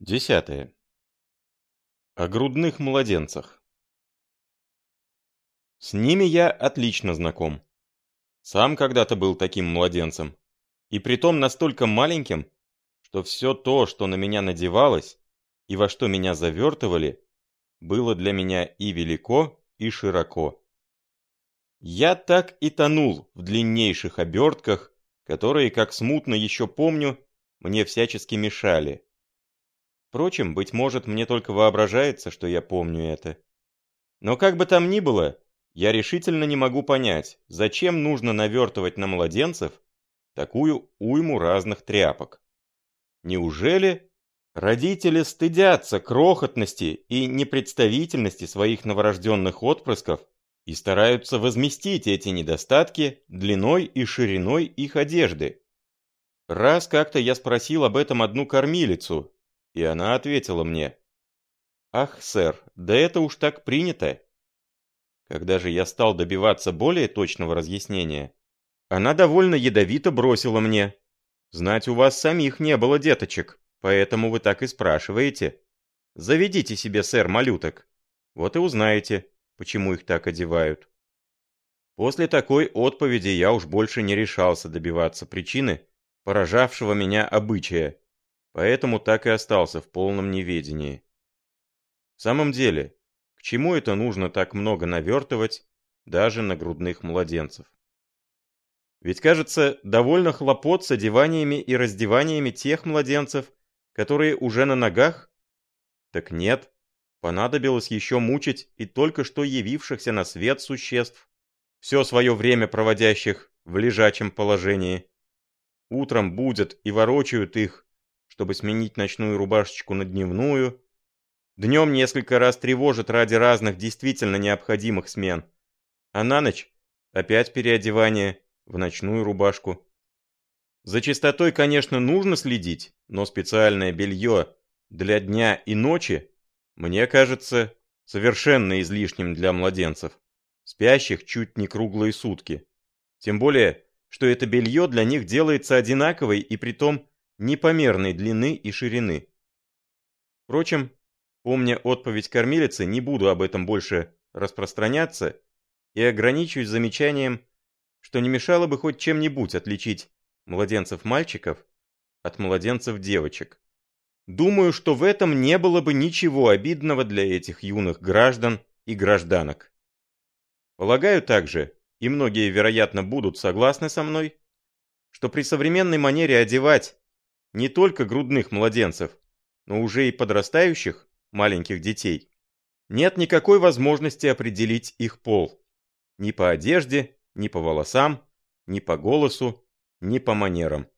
Десятое. О грудных младенцах. С ними я отлично знаком. Сам когда-то был таким младенцем. И притом настолько маленьким, что все то, что на меня надевалось, и во что меня завертывали, было для меня и велико, и широко. Я так и тонул в длиннейших обертках, которые, как смутно еще помню, мне всячески мешали Впрочем, быть может, мне только воображается, что я помню это. Но как бы там ни было, я решительно не могу понять, зачем нужно навертывать на младенцев такую уйму разных тряпок. Неужели родители стыдятся крохотности и непредставительности своих новорожденных отпрысков и стараются возместить эти недостатки длиной и шириной их одежды? Раз как-то я спросил об этом одну кормилицу, и она ответила мне. «Ах, сэр, да это уж так принято!» Когда же я стал добиваться более точного разъяснения, она довольно ядовито бросила мне. «Знать у вас самих не было деточек, поэтому вы так и спрашиваете. Заведите себе, сэр, малюток. Вот и узнаете, почему их так одевают». После такой отповеди я уж больше не решался добиваться причины, поражавшего меня обычая, поэтому так и остался в полном неведении. В самом деле, к чему это нужно так много навертывать даже на грудных младенцев? Ведь, кажется, довольно хлопот с одеваниями и раздеваниями тех младенцев, которые уже на ногах? Так нет, понадобилось еще мучить и только что явившихся на свет существ, все свое время проводящих в лежачем положении. Утром будят и ворочают их, чтобы сменить ночную рубашечку на дневную. Днем несколько раз тревожит ради разных действительно необходимых смен. А на ночь опять переодевание в ночную рубашку. За чистотой, конечно, нужно следить, но специальное белье для дня и ночи, мне кажется, совершенно излишним для младенцев, спящих чуть не круглые сутки. Тем более, что это белье для них делается одинаковой и притом непомерной длины и ширины. Впрочем, помня отповедь кормилицы, не буду об этом больше распространяться и ограничусь замечанием, что не мешало бы хоть чем-нибудь отличить младенцев-мальчиков от младенцев-девочек. Думаю, что в этом не было бы ничего обидного для этих юных граждан и гражданок. Полагаю также, и многие, вероятно, будут согласны со мной, что при современной манере одевать не только грудных младенцев, но уже и подрастающих маленьких детей, нет никакой возможности определить их пол. Ни по одежде, ни по волосам, ни по голосу, ни по манерам.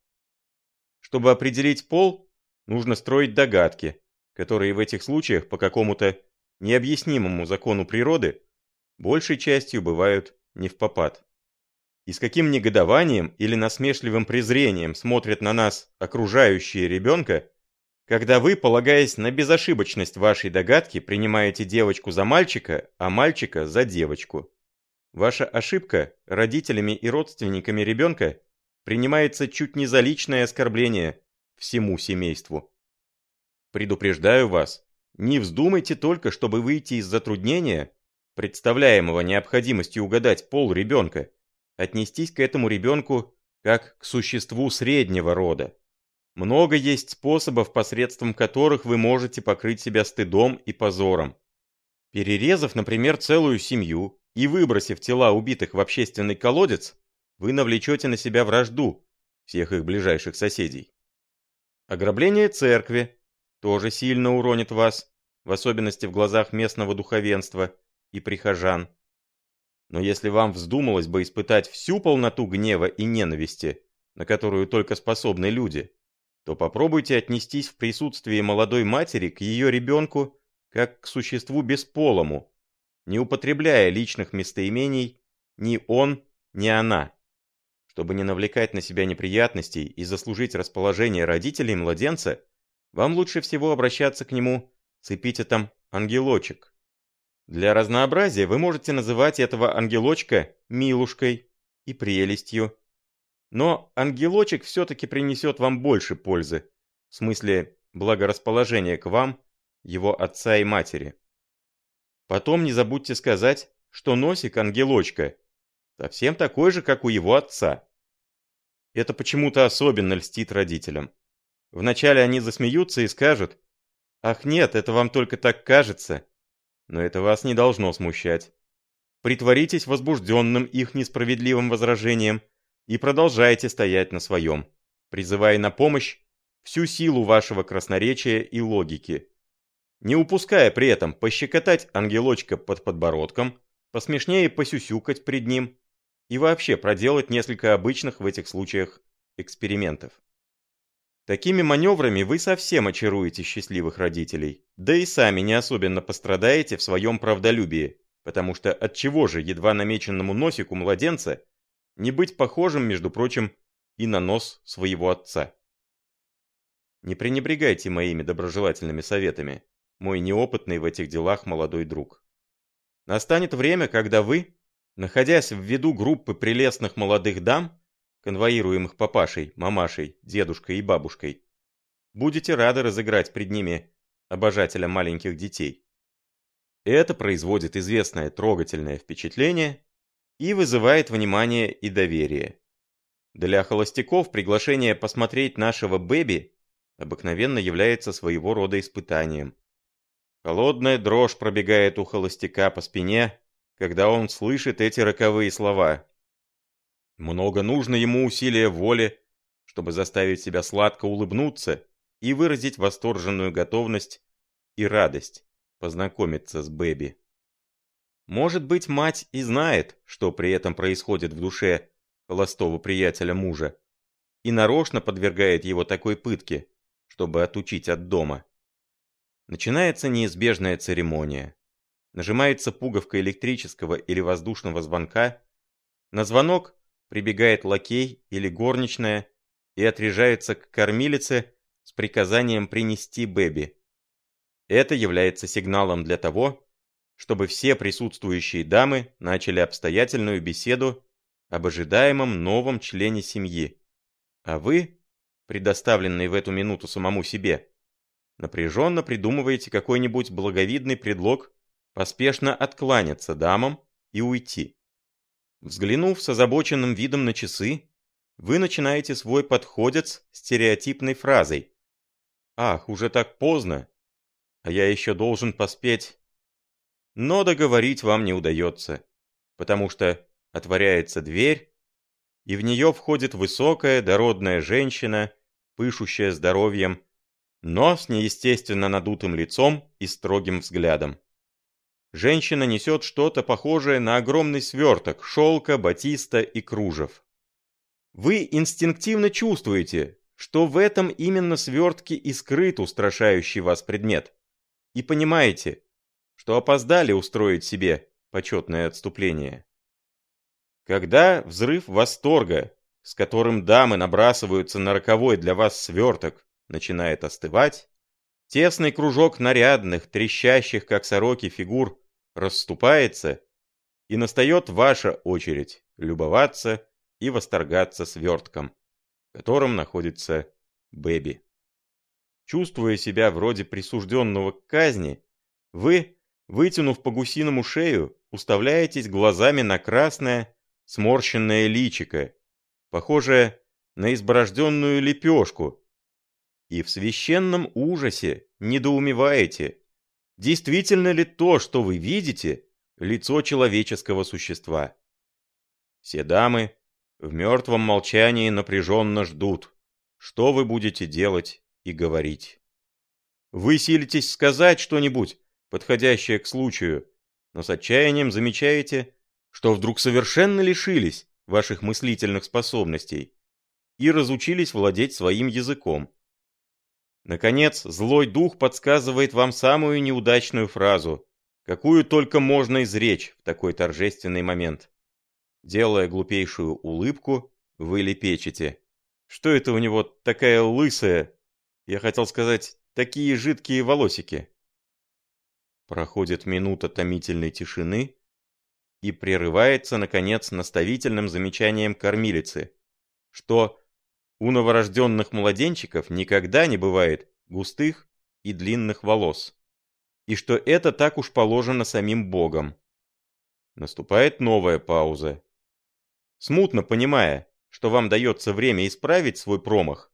Чтобы определить пол, нужно строить догадки, которые в этих случаях по какому-то необъяснимому закону природы большей частью бывают не в попад. И с каким негодованием или насмешливым презрением смотрят на нас окружающие ребенка, когда вы, полагаясь на безошибочность вашей догадки, принимаете девочку за мальчика, а мальчика за девочку. Ваша ошибка родителями и родственниками ребенка принимается чуть не за личное оскорбление всему семейству. Предупреждаю вас, не вздумайте только, чтобы выйти из затруднения, представляемого необходимостью угадать пол ребенка, отнестись к этому ребенку как к существу среднего рода. Много есть способов, посредством которых вы можете покрыть себя стыдом и позором. Перерезав, например, целую семью и выбросив тела убитых в общественный колодец, вы навлечете на себя вражду всех их ближайших соседей. Ограбление церкви тоже сильно уронит вас, в особенности в глазах местного духовенства и прихожан. Но если вам вздумалось бы испытать всю полноту гнева и ненависти, на которую только способны люди, то попробуйте отнестись в присутствии молодой матери к ее ребенку как к существу бесполому, не употребляя личных местоимений ни он, ни она. Чтобы не навлекать на себя неприятностей и заслужить расположение родителей младенца, вам лучше всего обращаться к нему с эпитетом «ангелочек». Для разнообразия вы можете называть этого ангелочка милушкой и прелестью. Но ангелочек все-таки принесет вам больше пользы, в смысле благорасположение к вам, его отца и матери. Потом не забудьте сказать, что носик ангелочка совсем такой же, как у его отца. Это почему-то особенно льстит родителям. Вначале они засмеются и скажут, «Ах нет, это вам только так кажется». Но это вас не должно смущать. Притворитесь возбужденным их несправедливым возражением и продолжайте стоять на своем, призывая на помощь всю силу вашего красноречия и логики. Не упуская при этом пощекотать ангелочка под подбородком, посмешнее посюсюкать пред ним и вообще проделать несколько обычных в этих случаях экспериментов. Такими маневрами вы совсем очаруете счастливых родителей, да и сами не особенно пострадаете в своем правдолюбии, потому что от чего же едва намеченному носику младенца не быть похожим, между прочим, и на нос своего отца. Не пренебрегайте моими доброжелательными советами, мой неопытный в этих делах молодой друг. Настанет время, когда вы, находясь в виду группы прелестных молодых дам, конвоируемых папашей, мамашей, дедушкой и бабушкой, будете рады разыграть пред ними обожателя маленьких детей. Это производит известное трогательное впечатление и вызывает внимание и доверие. Для холостяков приглашение посмотреть нашего Бэби обыкновенно является своего рода испытанием. Холодная дрожь пробегает у холостяка по спине, когда он слышит эти роковые слова. Много нужно ему усилия воли, чтобы заставить себя сладко улыбнуться и выразить восторженную готовность и радость познакомиться с Бэби. Может быть, мать и знает, что при этом происходит в душе холостого приятеля мужа, и нарочно подвергает его такой пытке, чтобы отучить от дома. Начинается неизбежная церемония. Нажимается пуговка электрического или воздушного звонка. На звонок прибегает лакей или горничная и отряжается к кормилице с приказанием принести Бэби. Это является сигналом для того, чтобы все присутствующие дамы начали обстоятельную беседу об ожидаемом новом члене семьи. А вы, предоставленный в эту минуту самому себе, напряженно придумываете какой-нибудь благовидный предлог поспешно откланяться дамам и уйти. Взглянув с озабоченным видом на часы, вы начинаете свой подходец стереотипной фразой. «Ах, уже так поздно, а я еще должен поспеть». Но договорить вам не удается, потому что отворяется дверь, и в нее входит высокая, дородная женщина, пышущая здоровьем, но с неестественно надутым лицом и строгим взглядом. Женщина несет что-то похожее на огромный сверток шелка, батиста и кружев. Вы инстинктивно чувствуете, что в этом именно свертке и скрыт устрашающий вас предмет. И понимаете, что опоздали устроить себе почетное отступление. Когда взрыв восторга, с которым дамы набрасываются на роковой для вас сверток, начинает остывать, тесный кружок нарядных, трещащих, как сороки, фигур расступается, и настает ваша очередь любоваться и восторгаться свертком, в котором находится Бэби. Чувствуя себя вроде присужденного к казни, вы, вытянув по гусиному шею, уставляетесь глазами на красное, сморщенное личико, похожее на изборожденную лепешку, и в священном ужасе недоумеваете, Действительно ли то, что вы видите, лицо человеческого существа? Все дамы в мертвом молчании напряженно ждут, что вы будете делать и говорить. Вы силитесь сказать что-нибудь, подходящее к случаю, но с отчаянием замечаете, что вдруг совершенно лишились ваших мыслительных способностей и разучились владеть своим языком. Наконец, злой дух подсказывает вам самую неудачную фразу, какую только можно изречь в такой торжественный момент. Делая глупейшую улыбку, вы лепечете. Что это у него такая лысая? Я хотел сказать, такие жидкие волосики. Проходит минута томительной тишины и прерывается, наконец, наставительным замечанием кормилицы, что у новорожденных младенчиков никогда не бывает густых и длинных волос. И что это так уж положено самим Богом. Наступает новая пауза. Смутно понимая, что вам дается время исправить свой промах,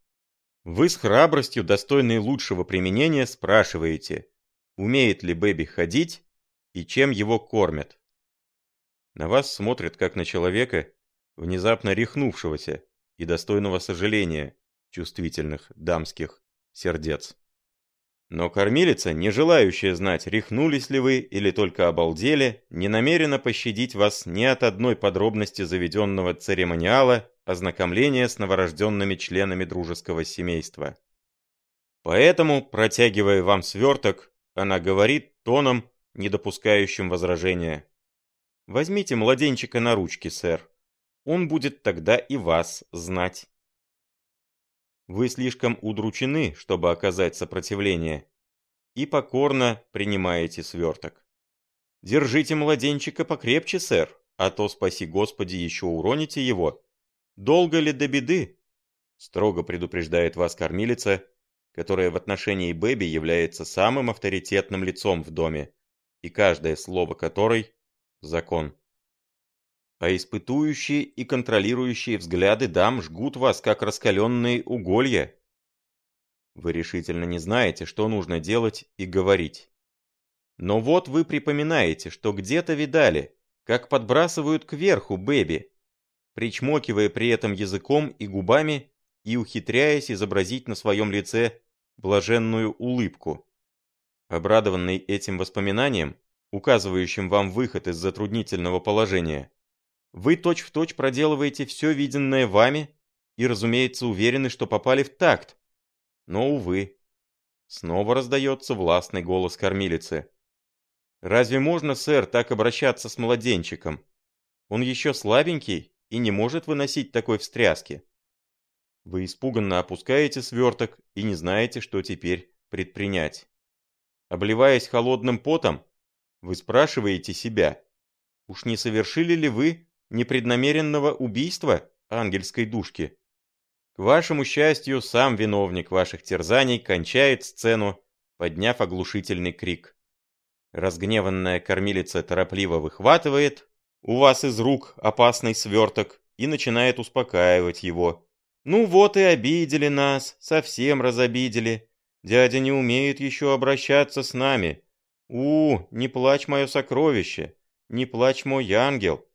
вы с храбростью, достойной лучшего применения, спрашиваете, умеет ли Бэби ходить и чем его кормят. На вас смотрят как на человека, внезапно рехнувшегося и достойного сожаления чувствительных дамских сердец. Но кормилица, не желающая знать, рехнулись ли вы или только обалдели, не намерена пощадить вас ни от одной подробности заведенного церемониала ознакомления с новорожденными членами дружеского семейства. Поэтому, протягивая вам сверток, она говорит тоном, не допускающим возражения. «Возьмите младенчика на ручки, сэр. Он будет тогда и вас знать». Вы слишком удручены, чтобы оказать сопротивление, и покорно принимаете сверток. Держите младенчика покрепче, сэр, а то, спаси Господи, еще уроните его. Долго ли до беды? Строго предупреждает вас кормилица, которая в отношении Бэби является самым авторитетным лицом в доме, и каждое слово которой – закон а испытующие и контролирующие взгляды дам жгут вас, как раскаленные уголья. Вы решительно не знаете, что нужно делать и говорить. Но вот вы припоминаете, что где-то видали, как подбрасывают кверху Бэби, причмокивая при этом языком и губами и ухитряясь изобразить на своем лице блаженную улыбку. Обрадованный этим воспоминанием, указывающим вам выход из затруднительного положения, вы точь-в-точь точь проделываете все виденное вами и, разумеется, уверены, что попали в такт. Но, увы, снова раздается властный голос кормилицы. «Разве можно, сэр, так обращаться с младенчиком? Он еще слабенький и не может выносить такой встряски». Вы испуганно опускаете сверток и не знаете, что теперь предпринять. Обливаясь холодным потом, вы спрашиваете себя, уж не совершили ли вы непреднамеренного убийства ангельской душки. К вашему счастью, сам виновник ваших терзаний кончает сцену, подняв оглушительный крик. Разгневанная кормилица торопливо выхватывает у вас из рук опасный сверток и начинает успокаивать его. «Ну вот и обидели нас, совсем разобидели. Дядя не умеет еще обращаться с нами. У, не плачь мое сокровище, не плачь мой ангел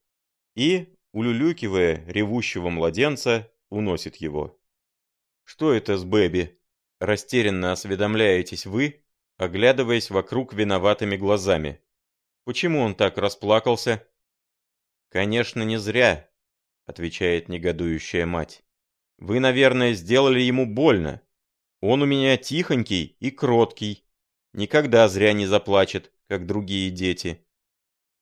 и, улюлюкивая ревущего младенца, уносит его. «Что это с Бэби?» Растерянно осведомляетесь вы, оглядываясь вокруг виноватыми глазами. Почему он так расплакался? «Конечно, не зря», — отвечает негодующая мать. «Вы, наверное, сделали ему больно. Он у меня тихонький и кроткий. Никогда зря не заплачет, как другие дети.